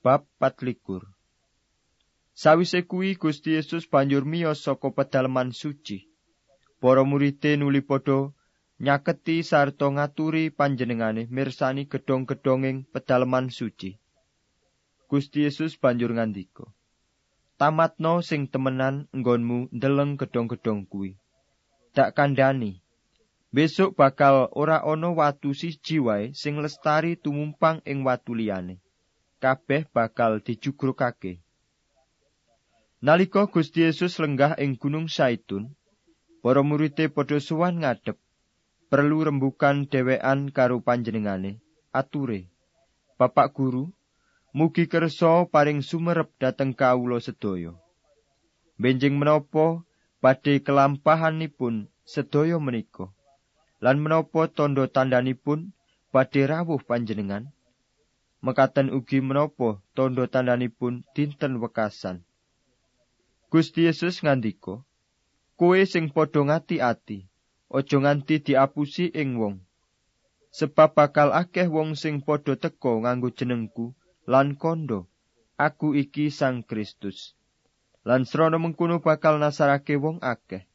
Bab 24 Sawise kuwi Gusti Yesus banjur miyos saka pedalaman suci. Para murid nuli padha nyaketi sarta ngaturi panjenengane mirsani gedhong-gedhonging pedalaman suci. Gusti Yesus banjur ngandika, "Tamatno sing temenan nggonmu ndeleng gedhong-gedhong kuwi. Dak kandhani, besok bakal ora ana watu siji wae sing lestari tumumpang ing watu liyane. Kabeh bakal dijugrukake." Nalika Gusti Yesus lenggah ing Gunung Saitun, para murid padha suwan ngadep perlu rembukan dhewean karo panjenengane ature. Bapak guru mugi kersa paring sumerep dhateng kawula sedaya. Benjing menapa badhe kelampahanipun sedaya menika? Lan menapa tandha tandhanipun badhe rawuh panjenengan mekaten ugi menapa tandha tandhanipun dinten wekasan Gusti Yesus ngandika kowe sing padha ngati-ati aja nganti diapusi ing wong. Sebab bakal akeh wong sing padha teka nganggo jenengku lan kondo, aku iki Sang Kristus. Lan srana mengkono bakal nasarake wong akeh.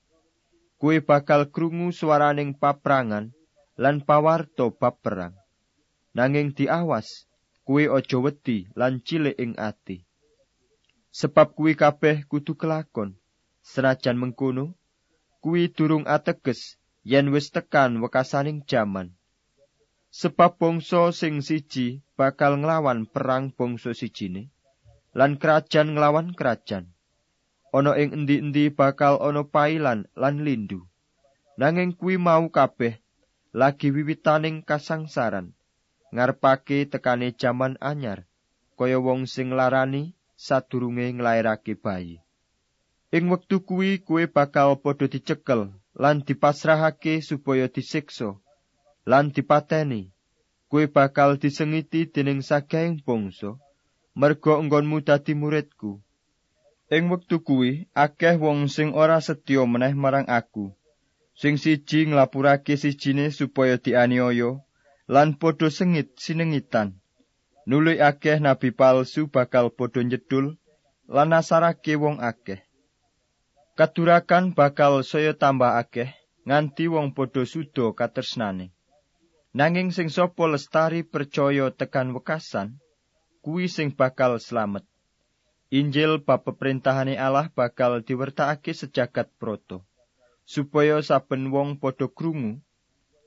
Kue bakal krungu swaraning paprangan lan pawarto bab perang. Nanging diawas, kue aja wedi lan cilik ing ati. Sebab kuwi kabeh kudu kelakon. Senajan mengkono, kuwi durung ateges yen wis tekan wekasaning jaman. Sebab bangsa sing siji bakal nglawan perang bangsa sijine lan kerajaan nglawan kerajaan. Ana ing endi-endi bakal ana pailan lan lindu. Nanging kuwi mau kabeh lagi wiwitaning kasangsaran ngarepake tekane jaman anyar kaya wong sing larani sadurunge nglairake bayi. Ing wektu kuwi kuwe bakal padha dicekel lan dipasrahake supaya disiksa lan dipateni kue bakal disengiti dening sagaing bangsa merga enggonmu dadi muridku ing wektu kuwi akeh wong sing ora setya meneh marang aku sing siji nglapurake sijine supaya dianiaya lan padha sengit sinengitan nuli akeh nabi palsu bakal padha nyedul lan nasarake wong akeh Kadurakan bakal saya tambah akeh nganti wong padha sudo katresnane. Nanging sing sapa lestari percaya tekan wekasan, kuwi sing bakal slamet. Injil bab peperintahane Allah bakal diwertakake sejagat proto, supaya saben wong padha krungu,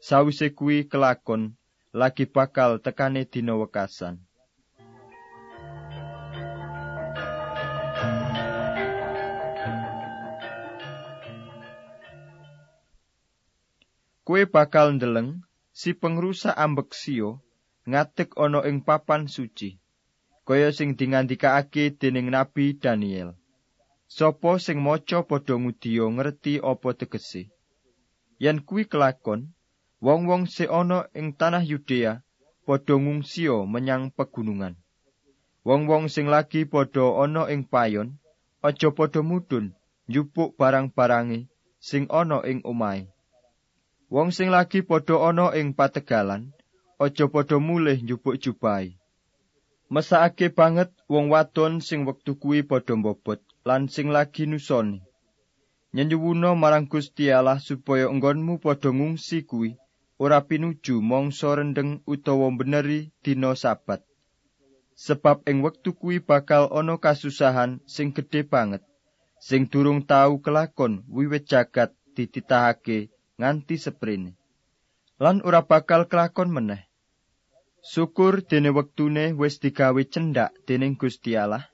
sawise kuwi kelakon, lagi bakal tekane dina wekasan. kue bakal ndeleng si pengrusak ambek sio ngatek ana ing papan suci. Kaya sing dingandikaake dening nabi Daniel. Sopo sing maca padha ngudiya ngerti apa tegese? Yen kuwi kelakon wong-wong se ana ing tanah Yudea padha ngungsio menyang pegunungan wong-wong sing lagi padha ana ing payon aja padha mudhun njupuk barang-barange sing ana ing omahe Wong sing lagi padha ana ing pategalan, aja padha mulih njupuk jubai. Mesake banget wong wadon sing wektu kuwi padha mbobot lan sing lagi nusoni. Nyenyuwuna marang Gusti Allah supaya enggonmu padha ngungsi kuwi ora pinuju mangsa rendeng utawa beneri dina sabat. Sebab ing wektu kuwi bakal ana kasusahan sing gedhe banget sing durung tau kelakon wiwit jagat dititahake nganti seprene. Lan ora bakal kelakon meneh. Syukur dene wektune wis digawe cendak dening Gusti Allah.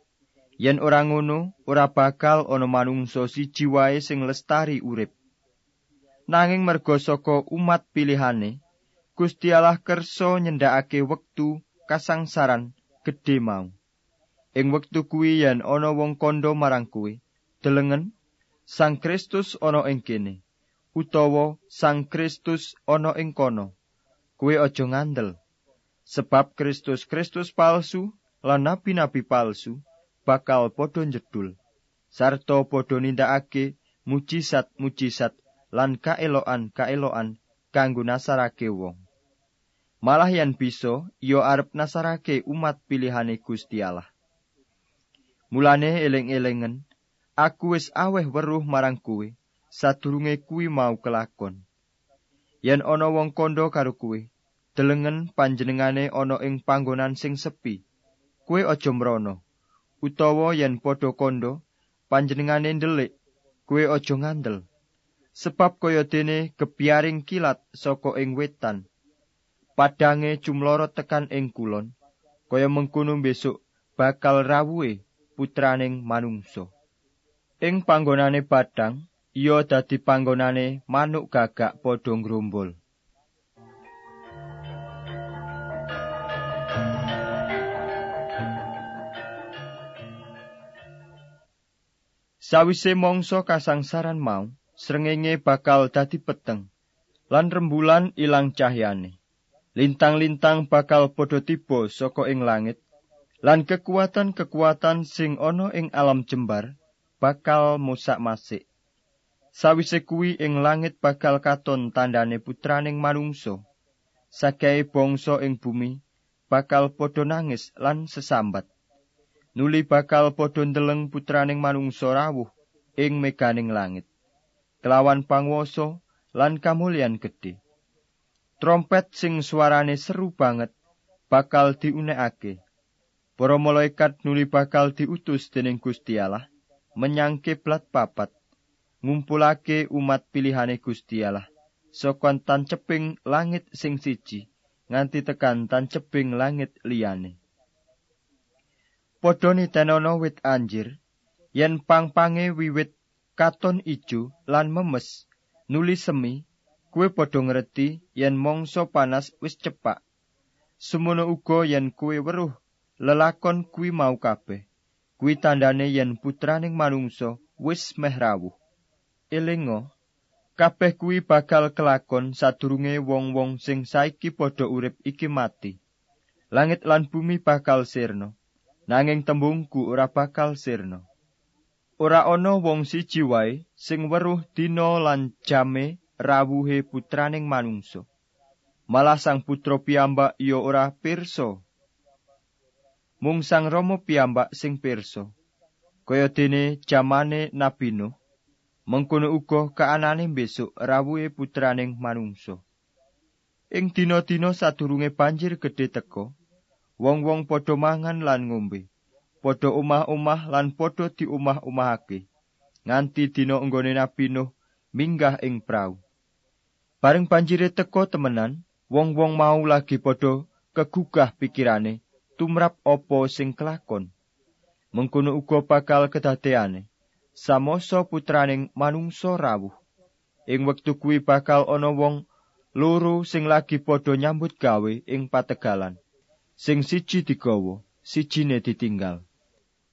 Yen ora ngono, ora bakal ana manungsa siji wae sing lestari urip. Nanging merga saka umat pilihane, Gusti Allah kersa nyendakake wektu kasangsaran gedhe mau. Ing wektu kuwi yen ana wong kandha marang kuwi, delengen Sang Kristus ana ing kene. utawa Sang Kristus ana ing kono. Kuwi aja ngandel. Sebab Kristus-Kristus palsu lan nabi-nabi palsu bakal padha njedul. Sarta padha nindakake mujizat-mujizat lan kaeloan-kaeloan kanggo nasarake wong. Malah yen bisa, ya arep nasarake umat pilihane Gusti Allah. Mulane eling-elingen, aku wis aweh weruh marang kuwe, sadurunge kuwi mau kelakon. Yen ana wong kondo karo kuwe, delengen panjenengane ana ing panggonan sing sepi, kuwe aja mrono. Utawa yen padha kondo, panjenengane ndelik, kuwe aja ngandel. Sebab kaya dene kepiaring kilat saka ing wetan, padange cumloro tekan ing kulon, kaya mengkono besok bakal rawuhe putraning manungsa. Ing panggonane padang, iya dadi panggonane manuk gagak padha ngrumbul. Sawise mangsa kasangsaran mau, srengenge bakal dadi peteng, lan rembulan ilang cahyane. Lintang-lintang bakal padha tiba saka ing langit, lan kekuatan-kekuatan sing ana ing alam jembar bakal musak masik. Sawise kuwi ing langit bakal katon tandane putraning manungsa. Sakae bangsa ing bumi bakal padha nangis lan sesambat. Nuli bakal padha ndeleng putraning manungsa rawuh ing meganing langit. Kelawan panguwasa lan kamulyan gedhe. Trompet sing suarane seru banget bakal diunekake. Para malaikat nuli bakal diutus dening Gusti Allah menyang kiblat papat ngumpulake umat pilihane Gusti Allah saka tanceping langit sing siji nganti tekan tanceping langit liyane. Padha nitenono wit anjir yen pang-pange wiwit katon ijo lan memes. Nuli semi. Kuwe padha ngerti yen mangsa panas wis cepak. Semono uga yen kuwe weruh. Lelakon kuwi mau kabeh. Kuwi tandane yen putraning manungsa wis meh rawuh. elingo kabeh kuwi bakal kelakon sadurunge wong-wong sing saiki padha urip iki mati. Langit lan bumi bakal sirna. Nanging tembungku ora bakal sirna ora ana wong siji wae sing weruh dina lan jame rawuhe putraning manungsa. Malah sang putra piyambak ya ora pirsa. Mung sang rama piyambak sing pirsa. Kaya dene jamane nabi nuh mengkono uga kaanane besok rawuhe putraning manungsa. Ing dina-dina sadurunge banjir gedhe teka, wong-wong padha mangan lan ngombe, padha omah-omah lan padha diomah-omahake, nganti dina enggone Nabi Nuh minggah ing prau. Bareng banjire teka temenan, wong-wong mau lagi padha kegugah pikirane tumrap apa sing kelakon. Mengkono uga bakal kedadeane. samoso putraning manungsa rawuh. Ing wektu kuwi bakal ana wong loro sing lagi padha nyambut gawe ing pategalan. Sing siji digawa, sijine ditinggal.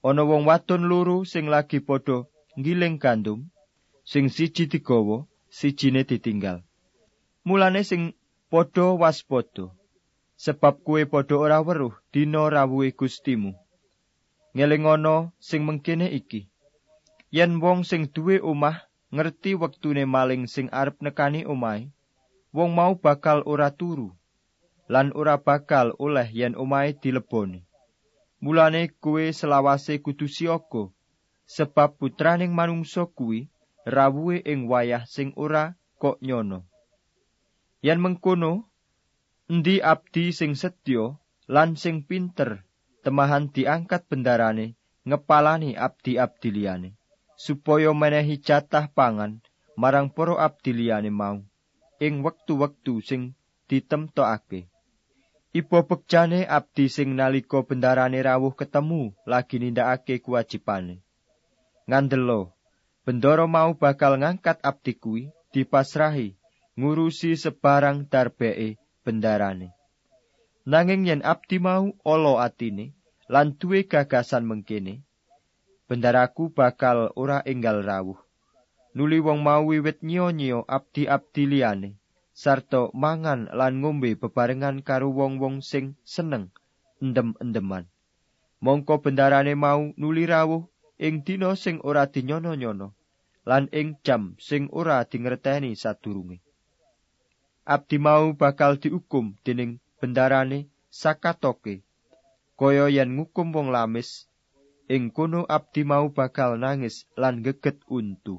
Ana wong wadon loro sing lagi padha ngiling gandum, sing siji digawa, sijine ditinggal. Mulane sing padha waspada, sebab kuwe padha ora weruh dina rawuhe Gustimu. Ngelingono sing mengkene iki, yen wong sing duwe omah ngerti wektune maling sing arep nekani omahe wong mau bakal ora turu lan ora bakal oleh yen omahe dileboni mulane kuwe selawase kudu siaga sebab putraning manungsa kuwi rawuhe ing wayah sing ora kok nyono yen mengkono endi abdi sing setya lan sing pinter temahan diangkat bendarane ngepalani abdi-abdi liyane supaya menehi jatah pangan marang para abdi liyane mau ing wektu-wektu sing ditemtokake. Ibu bekjane abdi sing nalika bendarane rawuh ketemu lagi nindakake kewajibane. Ngandelo, bendoro mau bakal ngangkat abdi kuwi dipasrahi ngurusi sebarang darbee bendarane. Nanging yen abdi mau olo atine lan duwe gagasan mengkene, bendaraku bakal ora enggal rawuh. Nuli wong mau wiwit nyo-nyo abdi-abdi liyane, sarta mangan lan ngombe bebarengan karo wong-wong sing seneng endem-endeman. Mongko bendarane mau nuli rawuh ing dina sing ora dinyono-nyono, lan ing jam sing ora dingerteni sadurunge. Abdi mau bakal diukum dening bendarane sakatoke kaya yen ngukum wong lamis ing kono abdi mau bakal nangis lan geget untu